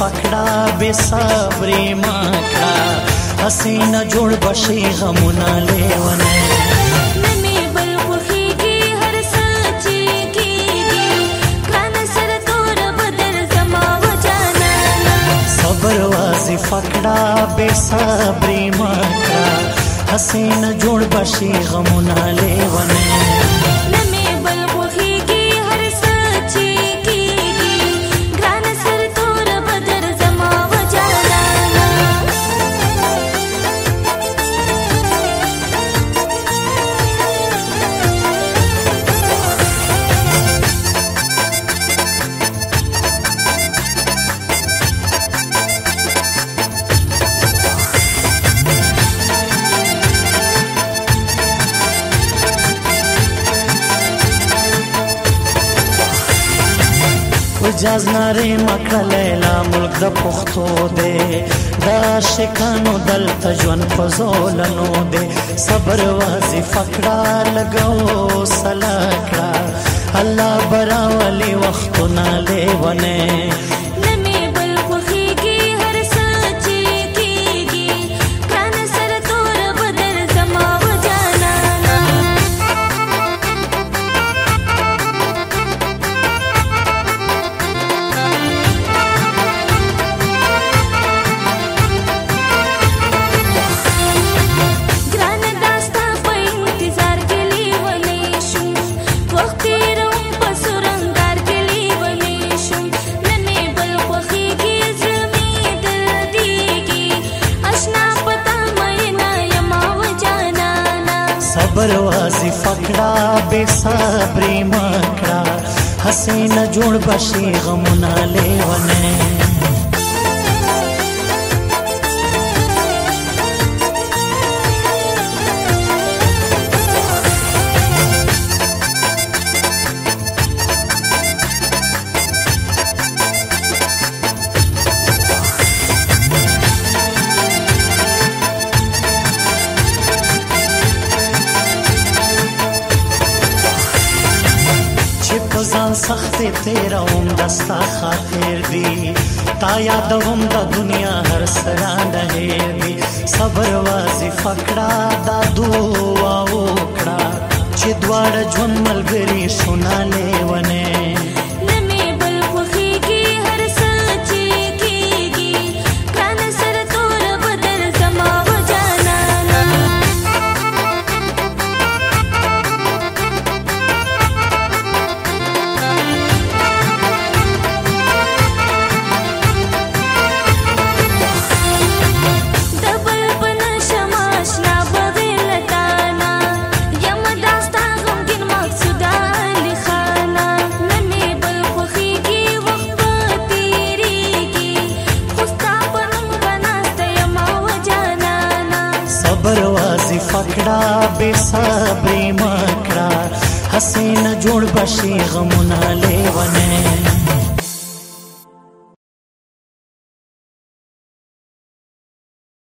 پکړه بے صبرې ما کړه حسینا جوړ بشي غمونه لیونه صبر وازی فکړه بے صبرې ما کړه حسین جوړ بشي غمونه لیونه حجاز نری مکړه لیلا ملک د پښتو دی دا شکانو دلته ژوند په زولنو دی صبر وظیفه کړه لګو سلا کړه الله براولي وختونه لیونه پر واسي فکړه بے صبرې ما کړه حسین جوړ بشي غمونه لیونه سخته سخته تیروم دستا خاطر دی تا یادوم د دنیا هر سرا نه دی صبر وازی فکړه دا دوا وکړه چې دواړه ژوند ملګری مکړه بے صبر مکړه حسین جوړ بشي غمونه لیونه